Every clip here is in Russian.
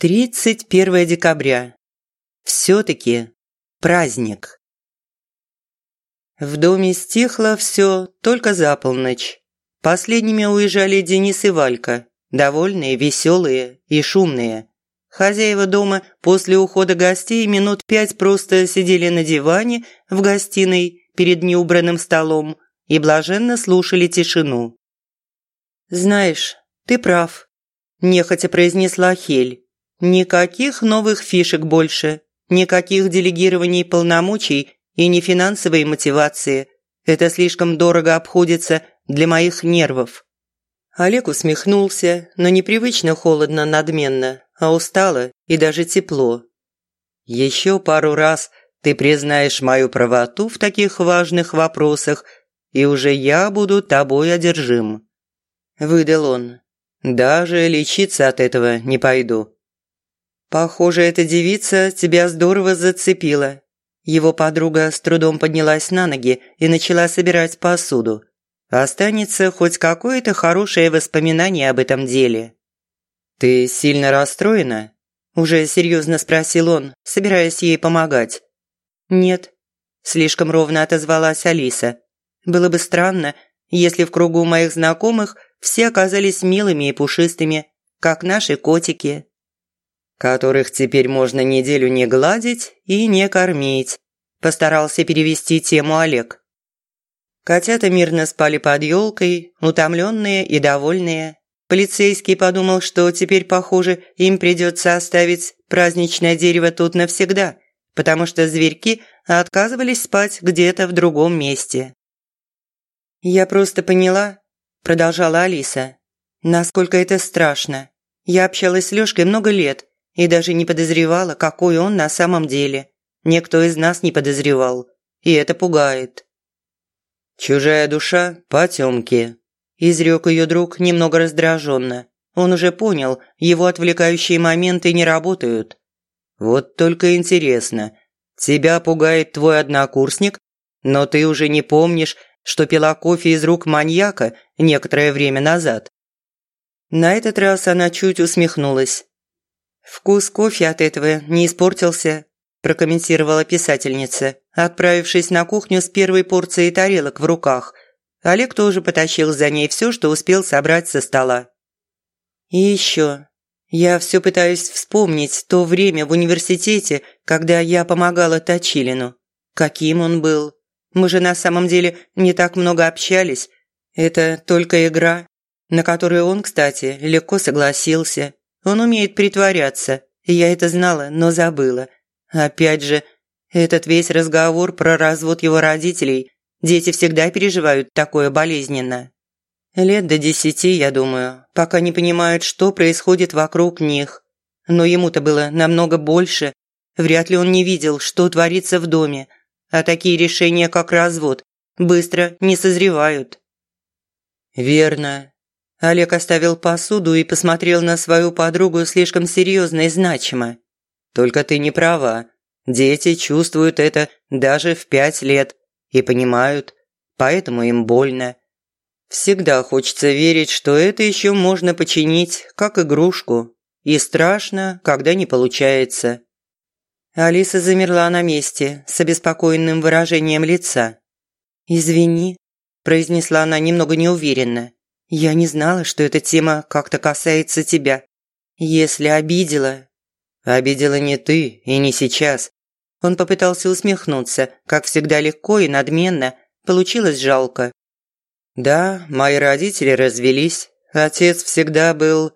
31 декабря. Все-таки праздник. В доме стихло все только за полночь. Последними уезжали Денис и Валька, довольные, веселые и шумные. Хозяева дома после ухода гостей минут пять просто сидели на диване в гостиной перед неубранным столом и блаженно слушали тишину. «Знаешь, ты прав», – нехотя произнесла Хель. Никаких новых фишек больше, никаких делегирований полномочий и не финансовой мотивации. Это слишком дорого обходится для моих нервов. Олег усмехнулся, но непривычно холодно надменно, а устало и даже тепло. «Еще пару раз ты признаешь мою правоту в таких важных вопросах, и уже я буду тобой одержим», – выдал он. «Даже лечиться от этого не пойду». «Похоже, эта девица тебя здорово зацепила». Его подруга с трудом поднялась на ноги и начала собирать посуду. Останется хоть какое-то хорошее воспоминание об этом деле. «Ты сильно расстроена?» – уже серьезно спросил он, собираясь ей помогать. «Нет», – слишком ровно отозвалась Алиса. «Было бы странно, если в кругу моих знакомых все оказались милыми и пушистыми, как наши котики» которых теперь можно неделю не гладить и не кормить», – постарался перевести тему Олег. Котята мирно спали под елкой, утомленные и довольные. Полицейский подумал, что теперь, похоже, им придется оставить праздничное дерево тут навсегда, потому что зверьки отказывались спать где-то в другом месте. «Я просто поняла», – продолжала Алиса, – «насколько это страшно. Я общалась с Лёшкой много лет, и даже не подозревала, какой он на самом деле. Никто из нас не подозревал, и это пугает. «Чужая душа – потемки», – изрек ее друг немного раздраженно. Он уже понял, его отвлекающие моменты не работают. «Вот только интересно, тебя пугает твой однокурсник, но ты уже не помнишь, что пила кофе из рук маньяка некоторое время назад?» На этот раз она чуть усмехнулась. «Вкус кофе от этого не испортился», – прокомментировала писательница, отправившись на кухню с первой порцией тарелок в руках. Олег тоже потащил за ней все, что успел собрать со стола. «И еще. Я все пытаюсь вспомнить то время в университете, когда я помогала Точилину. Каким он был. Мы же на самом деле не так много общались. Это только игра, на которую он, кстати, легко согласился. Он умеет притворяться. Я это знала, но забыла. Опять же, этот весь разговор про развод его родителей. Дети всегда переживают такое болезненно. Лет до десяти, я думаю, пока не понимают, что происходит вокруг них. Но ему-то было намного больше. Вряд ли он не видел, что творится в доме. А такие решения, как развод, быстро не созревают. «Верно. Олег оставил посуду и посмотрел на свою подругу слишком серьезно и значимо. «Только ты не права. Дети чувствуют это даже в пять лет и понимают, поэтому им больно. Всегда хочется верить, что это еще можно починить, как игрушку, и страшно, когда не получается». Алиса замерла на месте с обеспокоенным выражением лица. «Извини», – произнесла она немного неуверенно. Я не знала, что эта тема как-то касается тебя. Если обидела...» «Обидела не ты и не сейчас». Он попытался усмехнуться, как всегда легко и надменно. Получилось жалко. «Да, мои родители развелись. Отец всегда был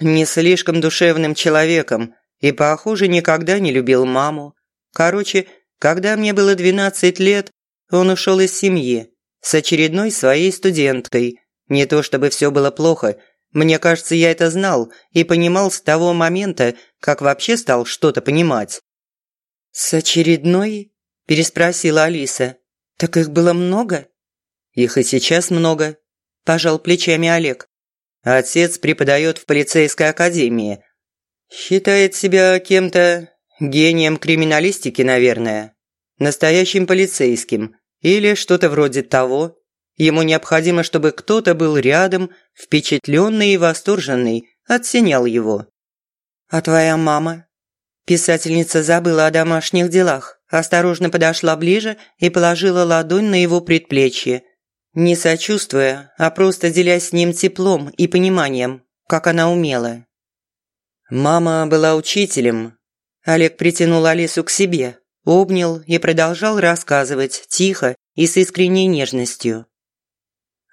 не слишком душевным человеком и, похоже, никогда не любил маму. Короче, когда мне было 12 лет, он ушел из семьи с очередной своей студенткой – не то чтобы все было плохо. Мне кажется, я это знал и понимал с того момента, как вообще стал что-то понимать. «С очередной?» – переспросила Алиса. «Так их было много?» «Их и сейчас много», – пожал плечами Олег. «Отец преподает в полицейской академии. Считает себя кем-то гением криминалистики, наверное. Настоящим полицейским или что-то вроде того. Ему необходимо, чтобы кто-то был рядом, впечатленный и восторженный, оценял его. «А твоя мама?» Писательница забыла о домашних делах, осторожно подошла ближе и положила ладонь на его предплечье. Не сочувствуя, а просто делясь с ним теплом и пониманием, как она умела. Мама была учителем. Олег притянул Алису к себе, обнял и продолжал рассказывать тихо и с искренней нежностью.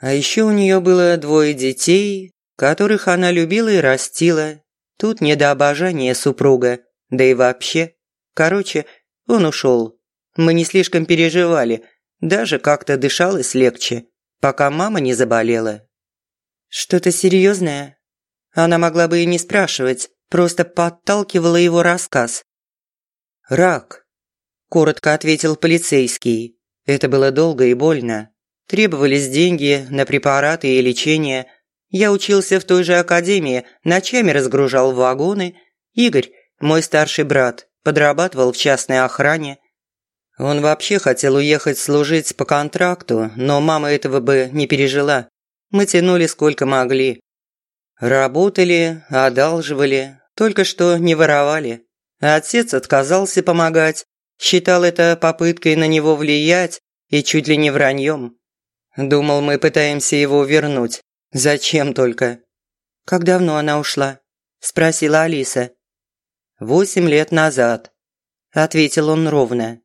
А еще у нее было двое детей, которых она любила и растила. Тут не до обожания супруга, да и вообще. Короче, он ушел. Мы не слишком переживали, даже как-то дышалось легче, пока мама не заболела. Что-то серьезное? Она могла бы и не спрашивать, просто подталкивала его рассказ. «Рак», – коротко ответил полицейский. Это было долго и больно. Требовались деньги на препараты и лечение. Я учился в той же академии, ночами разгружал вагоны. Игорь мой старший брат подрабатывал в частной охране. Он вообще хотел уехать служить по контракту, но мама этого бы не пережила. Мы тянули сколько могли. Работали, одалживали, только что не воровали. Отец отказался помогать, считал это попыткой на него влиять и чуть ли не враньем. Думал, мы пытаемся его вернуть. Зачем только? «Как давно она ушла?» – спросила Алиса. «Восемь лет назад», – ответил он ровно.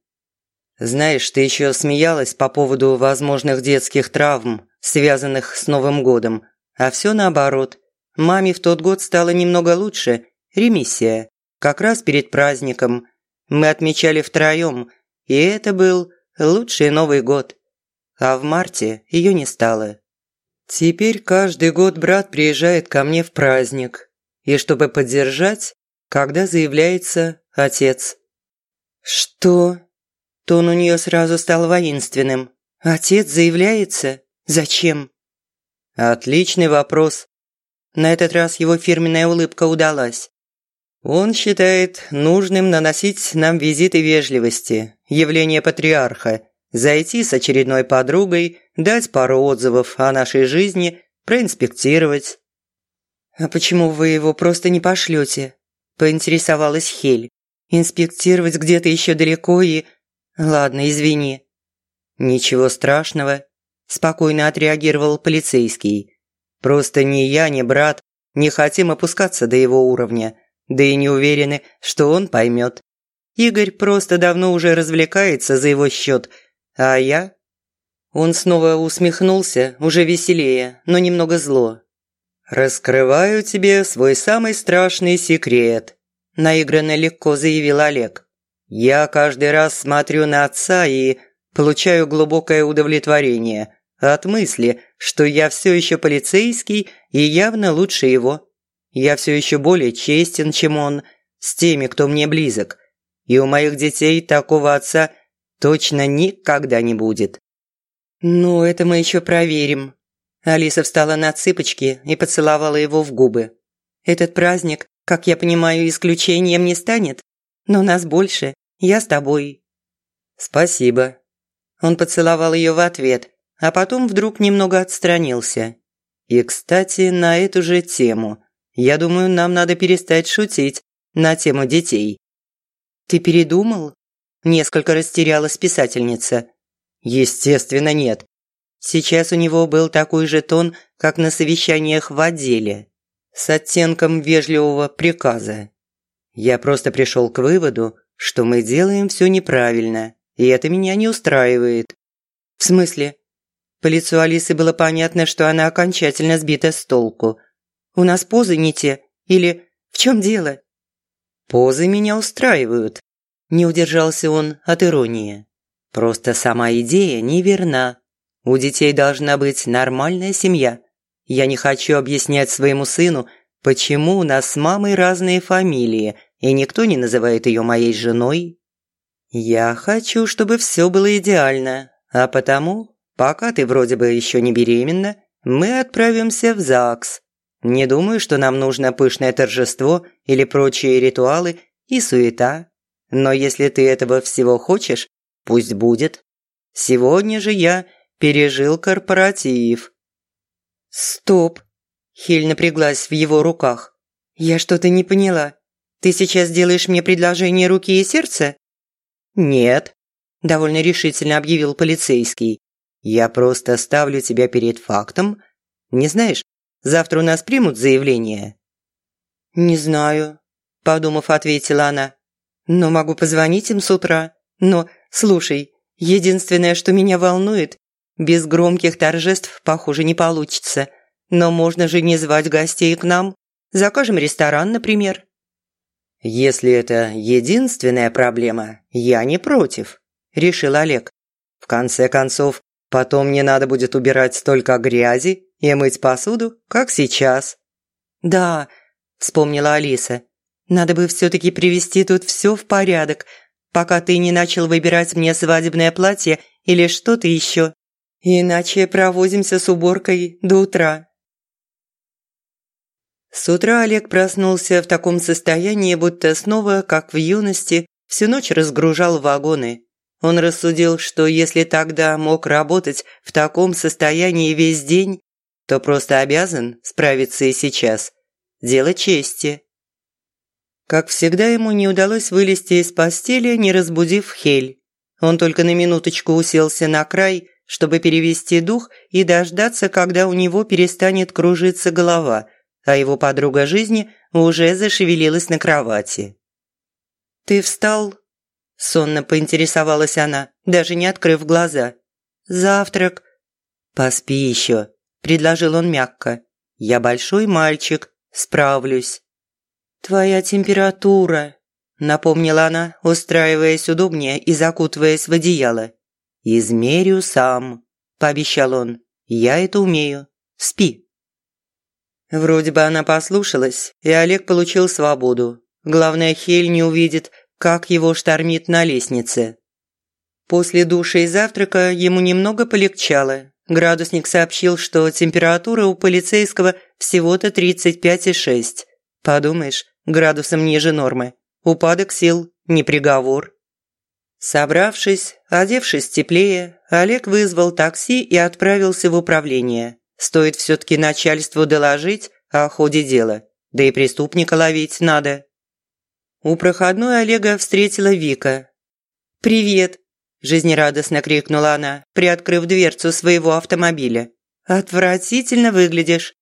«Знаешь, ты еще смеялась по поводу возможных детских травм, связанных с Новым годом, а все наоборот. Маме в тот год стало немного лучше, ремиссия, как раз перед праздником. Мы отмечали втроем, и это был лучший Новый год. А в марте ее не стало. Теперь каждый год брат приезжает ко мне в праздник, и чтобы поддержать, когда заявляется отец. «Что?» Тон у нее сразу стал воинственным. «Отец заявляется? Зачем?» «Отличный вопрос». На этот раз его фирменная улыбка удалась. Он считает нужным наносить нам визиты вежливости, явление патриарха, зайти с очередной подругой, дать пару отзывов о нашей жизни, проинспектировать. «А почему вы его просто не пошлете?» поинтересовалась Хель. «Инспектировать где-то еще далеко и...» «Ладно, извини». «Ничего страшного», – спокойно отреагировал полицейский. «Просто ни я, ни брат не хотим опускаться до его уровня, да и не уверены, что он поймет. Игорь просто давно уже развлекается за его счет, а я...» Он снова усмехнулся, уже веселее, но немного зло. «Раскрываю тебе свой самый страшный секрет», – наигранно легко заявил Олег. «Я каждый раз смотрю на отца и получаю глубокое удовлетворение от мысли, что я все еще полицейский и явно лучше его. Я все еще более честен, чем он, с теми, кто мне близок. И у моих детей такого отца точно никогда не будет». «Ну, это мы еще проверим», Алиса встала на цыпочки и поцеловала его в губы. «Этот праздник, как я понимаю, исключением не станет, но нас больше, я с тобой». «Спасибо». Он поцеловал ее в ответ, а потом вдруг немного отстранился. «И, кстати, на эту же тему. Я думаю, нам надо перестать шутить на тему детей». «Ты передумал?» Несколько растерялась писательница. «Естественно, нет. Сейчас у него был такой же тон, как на совещаниях в отделе, с оттенком вежливого приказа. Я просто пришел к выводу, что мы делаем все неправильно, и это меня не устраивает. В смысле? По лицу Алисы было понятно, что она окончательно сбита с толку. У нас позы не те, или в чем дело? Позы меня устраивают. Не удержался он от иронии. Просто сама идея неверна. У детей должна быть нормальная семья. Я не хочу объяснять своему сыну, почему у нас с мамой разные фамилии, и никто не называет ее моей женой. Я хочу, чтобы все было идеально, а потому, пока ты вроде бы еще не беременна, мы отправимся в ЗАГС. Не думаю, что нам нужно пышное торжество или прочие ритуалы и суета. Но если ты этого всего хочешь, пусть будет. Сегодня же я пережил корпоратив». «Стоп!» – Хель напряглась в его руках. «Я что-то не поняла. Ты сейчас делаешь мне предложение руки и сердца?» «Нет», – довольно решительно объявил полицейский. «Я просто ставлю тебя перед фактом. Не знаешь, завтра у нас примут заявление?» «Не знаю», – подумав, ответила она. «Но могу позвонить им с утра. Но, слушай, единственное, что меня волнует, без громких торжеств, похоже, не получится. Но можно же не звать гостей к нам. Закажем ресторан, например». «Если это единственная проблема, я не против», – решил Олег. «В конце концов, потом не надо будет убирать столько грязи и мыть посуду, как сейчас». «Да», – вспомнила Алиса. «Надо бы все-таки привести тут все в порядок, пока ты не начал выбирать мне свадебное платье или что-то еще. Иначе провозимся с уборкой до утра». С утра Олег проснулся в таком состоянии, будто снова, как в юности, всю ночь разгружал вагоны. Он рассудил, что если тогда мог работать в таком состоянии весь день, то просто обязан справиться и сейчас. Дело чести. Как всегда, ему не удалось вылезти из постели, не разбудив Хель. Он только на минуточку уселся на край, чтобы перевести дух и дождаться, когда у него перестанет кружиться голова – а его подруга жизни уже зашевелилась на кровати. «Ты встал?» – сонно поинтересовалась она, даже не открыв глаза. «Завтрак?» «Поспи еще», – предложил он мягко. «Я большой мальчик, справлюсь». «Твоя температура», – напомнила она, устраиваясь удобнее и закутываясь в одеяло. «Измерю сам», – пообещал он. «Я это умею. Спи». Вроде бы она послушалась, и Олег получил свободу. Главное, Хель не увидит, как его штормит на лестнице. После душа и завтрака ему немного полегчало. Градусник сообщил, что температура у полицейского всего-то 35,6. Подумаешь, градусом ниже нормы. Упадок сил, не приговор. Собравшись, одевшись теплее, Олег вызвал такси и отправился в управление. Стоит все-таки начальству доложить о ходе дела, да и преступника ловить надо. У проходной Олега встретила Вика. «Привет!» – жизнерадостно крикнула она, приоткрыв дверцу своего автомобиля. «Отвратительно выглядишь!»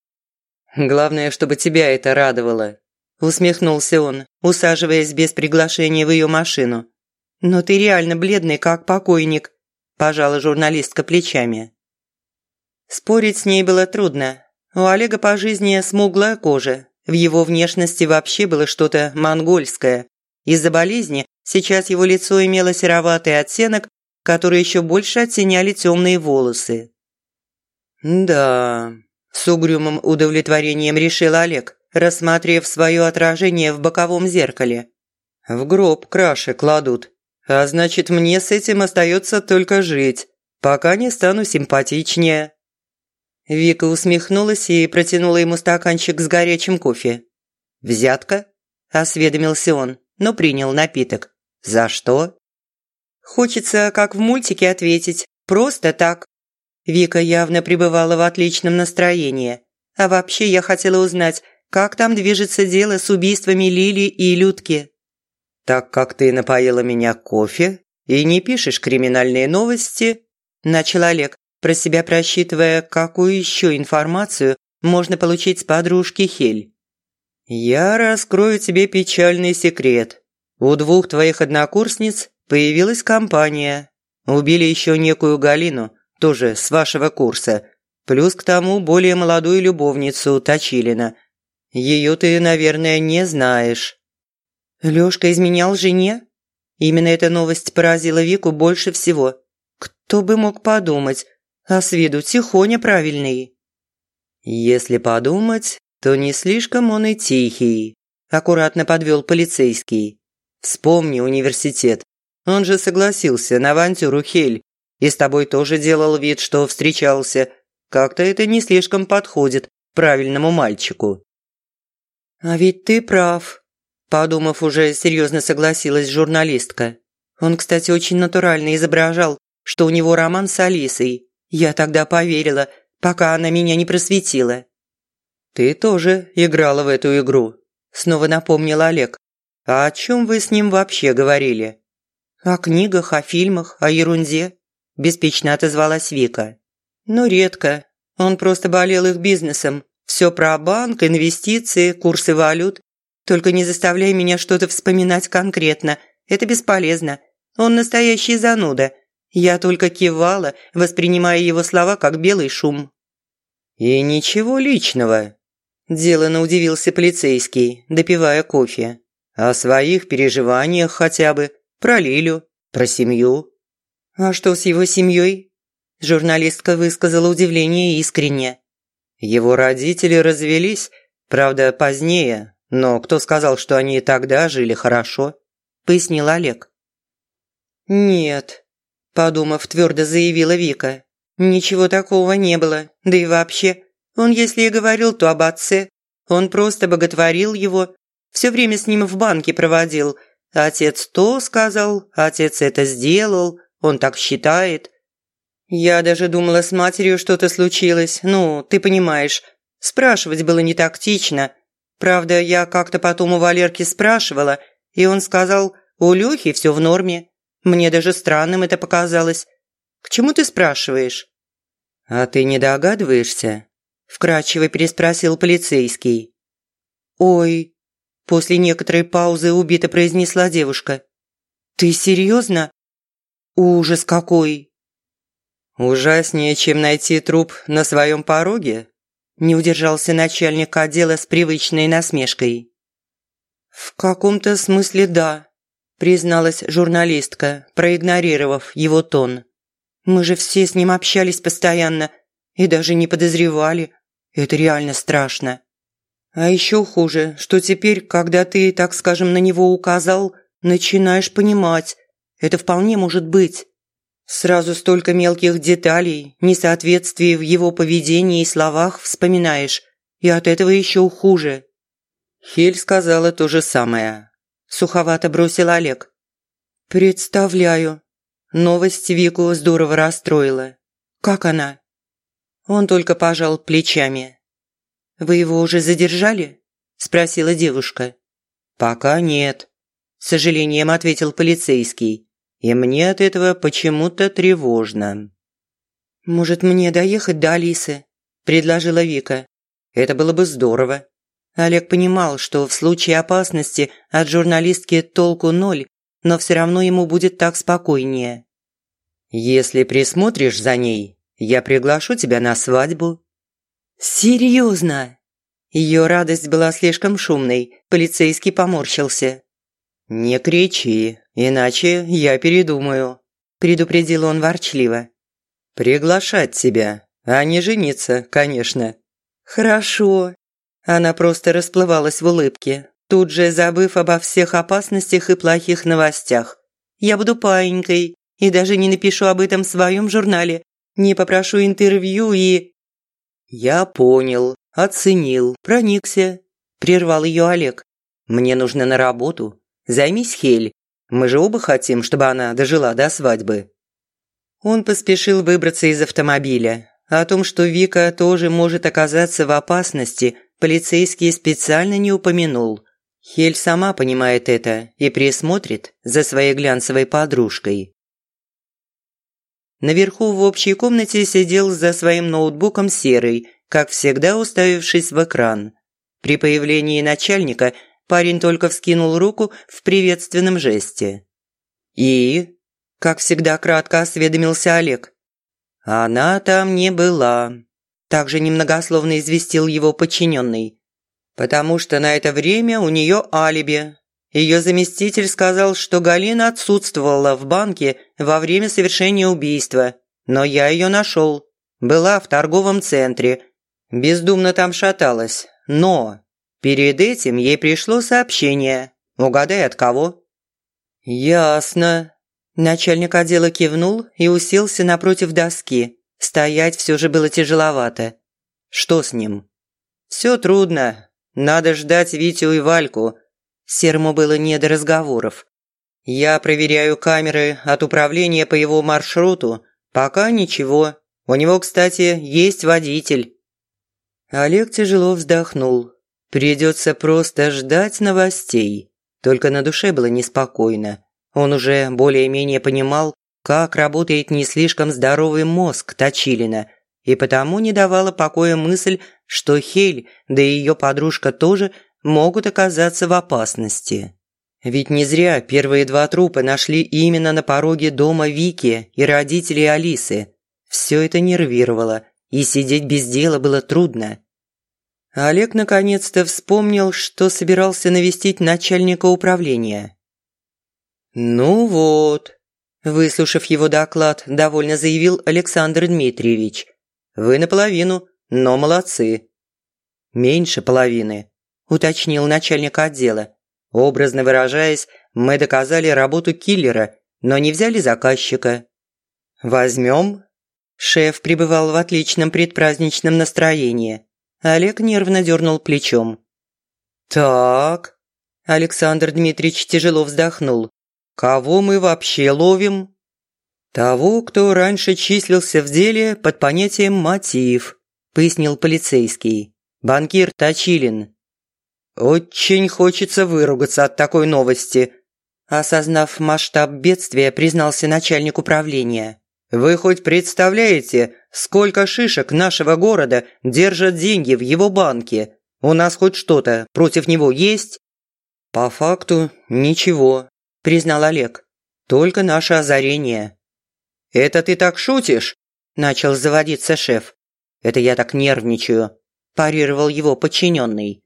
«Главное, чтобы тебя это радовало», – усмехнулся он, усаживаясь без приглашения в ее машину. «Но ты реально бледный, как покойник», – пожала журналистка плечами. Спорить с ней было трудно. У Олега по жизни смуглая кожа. В его внешности вообще было что-то монгольское. Из-за болезни сейчас его лицо имело сероватый оттенок, который еще больше оттеняли темные волосы. «Да», – с угрюмым удовлетворением решил Олег, рассмотрев свое отражение в боковом зеркале. «В гроб краши кладут, а значит, мне с этим остается только жить, пока не стану симпатичнее». Вика усмехнулась и протянула ему стаканчик с горячим кофе. «Взятка?» – осведомился он, но принял напиток. «За что?» «Хочется, как в мультике, ответить. Просто так». Вика явно пребывала в отличном настроении. А вообще я хотела узнать, как там движется дело с убийствами Лили и Людки. «Так как ты напоила меня кофе и не пишешь криминальные новости», – начал Олег, про себя просчитывая, какую еще информацию можно получить с подружки Хель. «Я раскрою тебе печальный секрет. У двух твоих однокурсниц появилась компания. Убили еще некую Галину, тоже с вашего курса. Плюс к тому более молодую любовницу Точилина. Ее ты, наверное, не знаешь». Лёшка изменял жене? Именно эта новость поразила Вику больше всего. Кто бы мог подумать, а с виду тихоня правильный». «Если подумать, то не слишком он и тихий», – аккуратно подвел полицейский. «Вспомни университет. Он же согласился на авантюру Хель и с тобой тоже делал вид, что встречался. Как-то это не слишком подходит правильному мальчику». «А ведь ты прав», – подумав, уже серьезно согласилась журналистка. Он, кстати, очень натурально изображал, что у него роман с Алисой, я тогда поверила, пока она меня не просветила. «Ты тоже играла в эту игру», – снова напомнил Олег. А о чем вы с ним вообще говорили?» «О книгах, о фильмах, о ерунде», – беспечно отозвалась Вика. «Ну, редко. Он просто болел их бизнесом. Все про банк, инвестиции, курсы валют. Только не заставляй меня что-то вспоминать конкретно. Это бесполезно. Он настоящий зануда. Я только кивала, воспринимая его слова как белый шум». «И ничего личного», – делано удивился полицейский, допивая кофе. «О своих переживаниях хотя бы, про Лилю, про семью». «А что с его семьей?» Журналистка высказала удивление искренне. Его родители развелись, правда, позднее, но кто сказал, что они и тогда жили хорошо? Пояснил Олег. «Нет», – подумав, твердо заявила Вика. «Ничего такого не было. Да и вообще, он если и говорил, то об отце. Он просто боготворил его. Все время с ним в банке проводил. Отец то сказал, отец это сделал, он так считает. Я даже думала, с матерью что-то случилось. Ну, ты понимаешь, спрашивать было не тактично. Правда, я как-то потом у Валерки спрашивала, и он сказал, у Лёхи все в норме. Мне даже странным это показалось. К чему ты спрашиваешь? А ты не догадываешься? Вкратчиво переспросил полицейский. Ой, после некоторой паузы убито произнесла девушка. Ты серьезно? Ужас какой! «Ужаснее, чем найти труп на своем пороге?» Не удержался начальник отдела с привычной насмешкой. «В каком-то смысле да», – призналась журналистка, проигнорировав его тон. «Мы же все с ним общались постоянно и даже не подозревали. Это реально страшно. А еще хуже, что теперь, когда ты, так скажем, на него указал, начинаешь понимать, это вполне может быть. Сразу столько мелких деталей, несоответствий в его поведении и словах вспоминаешь, и от этого еще хуже. Хель сказала то же самое. Суховато бросил Олег. «Представляю». Новость Вику здорово расстроила. «Как она?» Он только пожал плечами. «Вы его уже задержали?» – спросила девушка. «Пока нет», – с сожалением ответил полицейский и мне от этого почему-то тревожно. «Может, мне доехать до Алисы?» – предложила Вика. «Это было бы здорово». Олег понимал, что в случае опасности от журналистки толку ноль, но все равно ему будет так спокойнее. «Если присмотришь за ней, я приглашу тебя на свадьбу». «Серьезно?» Ее радость была слишком шумной, полицейский поморщился. «Не кричи, иначе я передумаю», – предупредил он ворчливо. «Приглашать тебя, а не жениться, конечно». «Хорошо». Она просто расплывалась в улыбке, тут же забыв обо всех опасностях и плохих новостях. «Я буду паинькой и даже не напишу об этом в своем журнале, не попрошу интервью и...» «Я понял, оценил, проникся», – прервал ее Олег. «Мне нужно на работу, Займись Хель. Мы же оба хотим, чтобы она дожила до свадьбы». Он поспешил выбраться из автомобиля. О том, что Вика тоже может оказаться в опасности, полицейский специально не упомянул. Хель сама понимает это и присмотрит за своей глянцевой подружкой. Наверху в общей комнате сидел за своим ноутбуком Серый, как всегда уставившись в экран. При появлении начальника Парень только вскинул руку в приветственном жесте. «И?» – как всегда кратко осведомился Олег. «Она там не была», – также немногословно известил его подчиненный. «Потому что на это время у нее алиби. Ее заместитель сказал, что Галина отсутствовала в банке во время совершения убийства, но я ее нашел. Была в торговом центре. Бездумно там шаталась, но Перед этим ей пришло сообщение. Угадай, от кого?» «Ясно». Начальник отдела кивнул и уселся напротив доски. Стоять все же было тяжеловато. «Что с ним?» «Все трудно. Надо ждать Витю и Вальку». Серому было не до разговоров. «Я проверяю камеры от управления по его маршруту. Пока ничего. У него, кстати, есть водитель». Олег тяжело вздохнул. Придется просто ждать новостей. Только на душе было неспокойно. Он уже более-менее понимал, как работает не слишком здоровый мозг Точилина, и потому не давала покоя мысль, что Хель, да и ее подружка тоже могут оказаться в опасности. Ведь не зря первые два трупа нашли именно на пороге дома Вики и родителей Алисы. Все это нервировало, и сидеть без дела было трудно. Олег наконец-то вспомнил, что собирался навестить начальника управления. «Ну вот», – выслушав его доклад, довольно заявил Александр Дмитриевич. «Вы наполовину, но молодцы». «Меньше половины», – уточнил начальник отдела. Образно выражаясь, мы доказали работу киллера, но не взяли заказчика. «Возьмем?» Шеф пребывал в отличном предпраздничном настроении. Олег нервно дернул плечом. «Так...» Александр Дмитриевич тяжело вздохнул. «Кого мы вообще ловим?» «Того, кто раньше числился в деле под понятием «мотив», пояснил полицейский. «Банкир Точилин, «Очень хочется выругаться от такой новости», осознав масштаб бедствия, признался начальник управления. «Вы хоть представляете, сколько шишек нашего города держат деньги в его банке? У нас хоть что-то против него есть?» «По факту ничего», – признал Олег. «Только наше озарение». «Это ты так шутишь?» – начал заводиться шеф. «Это я так нервничаю», – парировал его подчиненный.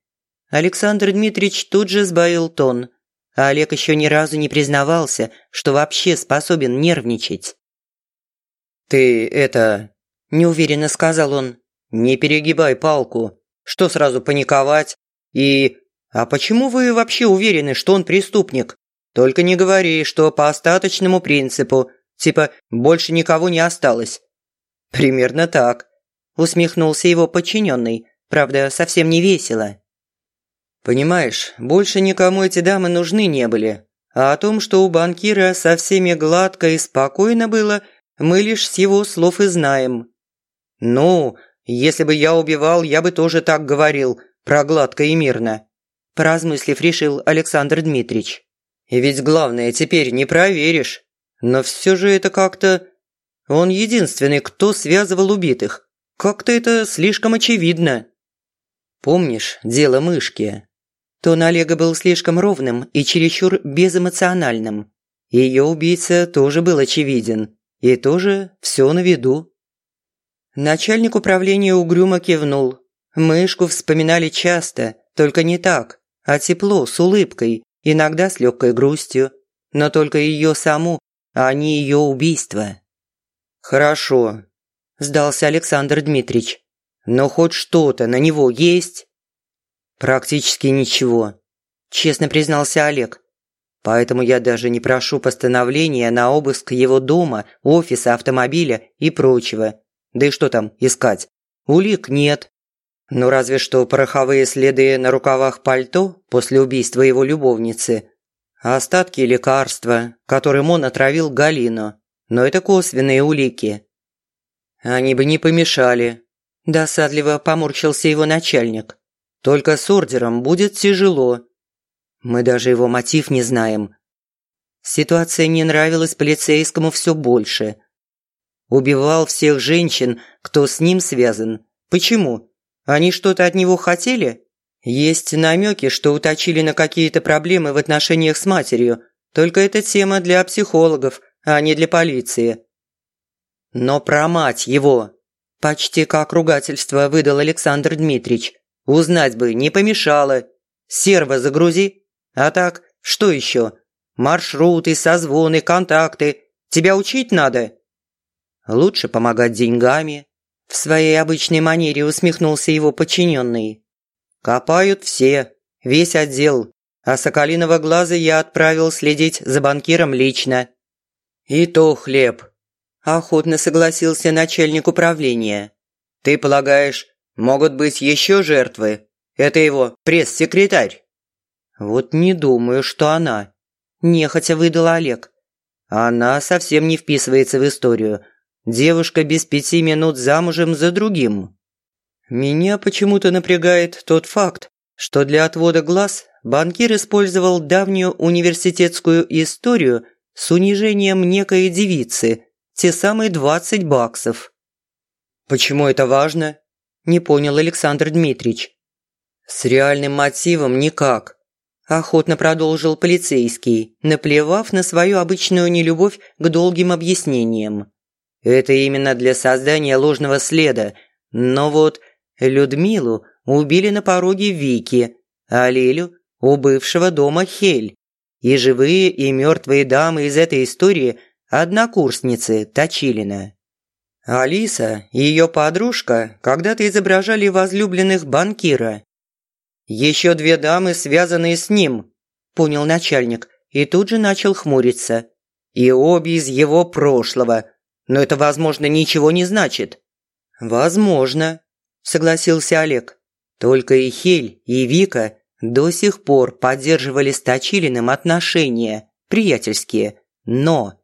Александр Дмитриевич тут же сбавил тон, а Олег еще ни разу не признавался, что вообще способен нервничать. «Ты это...» – неуверенно сказал он. «Не перегибай палку. Что сразу паниковать? И... А почему вы вообще уверены, что он преступник? Только не говори, что по остаточному принципу, типа больше никого не осталось». «Примерно так», – усмехнулся его подчиненный, правда, совсем не весело. Понимаешь, больше никому эти дамы нужны не были. А о том, что у банкира со всеми гладко и спокойно было, мы лишь с его слов и знаем. Ну, если бы я убивал, я бы тоже так говорил, про гладко и мирно. Поразмыслив, решил Александр Дмитриевич. И ведь главное, теперь не проверишь. Но все же это как-то... Он единственный, кто связывал убитых. Как-то это слишком очевидно. Помнишь дело мышки? Тон Олега был слишком ровным и чересчур безэмоциональным. Ее убийца тоже был очевиден. И тоже все на виду. Начальник управления угрюмо кивнул. Мышку вспоминали часто, только не так, а тепло, с улыбкой, иногда с легкой грустью. Но только ее саму, а не ее убийство. «Хорошо», – сдался Александр Дмитриевич. «Но хоть что-то на него есть?» «Практически ничего», – честно признался Олег. «Поэтому я даже не прошу постановления на обыск его дома, офиса, автомобиля и прочего. Да и что там искать? Улик нет. Ну разве что пороховые следы на рукавах пальто после убийства его любовницы. Остатки лекарства, которым он отравил Галину. Но это косвенные улики. Они бы не помешали. Досадливо поморщился его начальник. Только с ордером будет тяжело. Мы даже его мотив не знаем. Ситуация не нравилась полицейскому все больше. Убивал всех женщин, кто с ним связан. Почему? Они что-то от него хотели? Есть намеки, что уточили на какие-то проблемы в отношениях с матерью. Только это тема для психологов, а не для полиции. Но про мать его. Почти как ругательство выдал Александр Дмитриевич. Узнать бы не помешало. Серво загрузи. А так, что еще? Маршруты, созвоны, контакты. Тебя учить надо? Лучше помогать деньгами. В своей обычной манере усмехнулся его подчиненный. Копают все, весь отдел. А Соколиного глаза я отправил следить за банкиром лично. И то хлеб. Охотно согласился начальник управления. Ты полагаешь, Могут быть еще жертвы. Это его пресс-секретарь». «Вот не думаю, что она», – нехотя выдал Олег. «Она совсем не вписывается в историю. Девушка без пяти минут замужем за другим». «Меня почему-то напрягает тот факт, что для отвода глаз банкир использовал давнюю университетскую историю с унижением некой девицы, те самые 20 баксов. «Почему это важно?» – не понял Александр Дмитриевич. «С реальным мотивом никак», – охотно продолжил полицейский, наплевав на свою обычную нелюбовь к долгим объяснениям. «Это именно для создания ложного следа, но вот Людмилу убили на пороге Вики, а Лилю – у бывшего дома Хель. И живые, и мертвые дамы из этой истории – однокурсницы Точилина. Алиса и ее подружка когда-то изображали возлюбленных банкира. «Еще две дамы, связанные с ним», – понял начальник, и тут же начал хмуриться. «И обе из его прошлого. Но это, возможно, ничего не значит». «Возможно», – согласился Олег. «Только и Хель, и Вика до сих пор поддерживали с Точилиным отношения, приятельские, но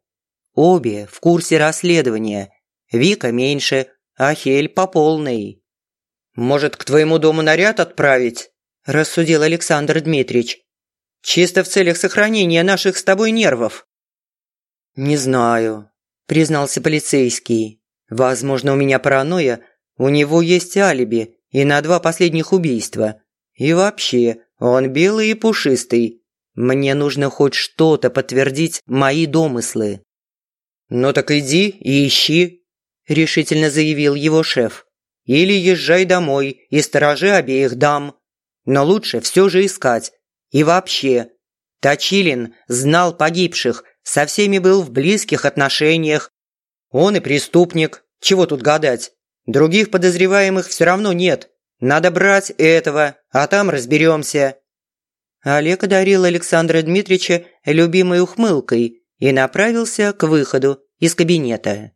обе в курсе расследования – Вика меньше, а Хель по полной. «Может, к твоему дому наряд отправить?» – рассудил Александр Дмитриевич. «Чисто в целях сохранения наших с тобой нервов». «Не знаю», – признался полицейский. «Возможно, у меня паранойя. У него есть алиби и на два последних убийства. И вообще, он белый и пушистый. Мне нужно хоть что-то подтвердить мои домыслы». «Ну так иди и ищи», – решительно заявил его шеф. «Или езжай домой и сторожи обеих дам. Но лучше все же искать. И вообще, Точилин знал погибших, со всеми был в близких отношениях. Он и преступник, чего тут гадать. Других подозреваемых все равно нет. Надо брать этого, а там разберемся». Олег одарил Александра Дмитриевича любимой ухмылкой и направился к выходу из кабинета.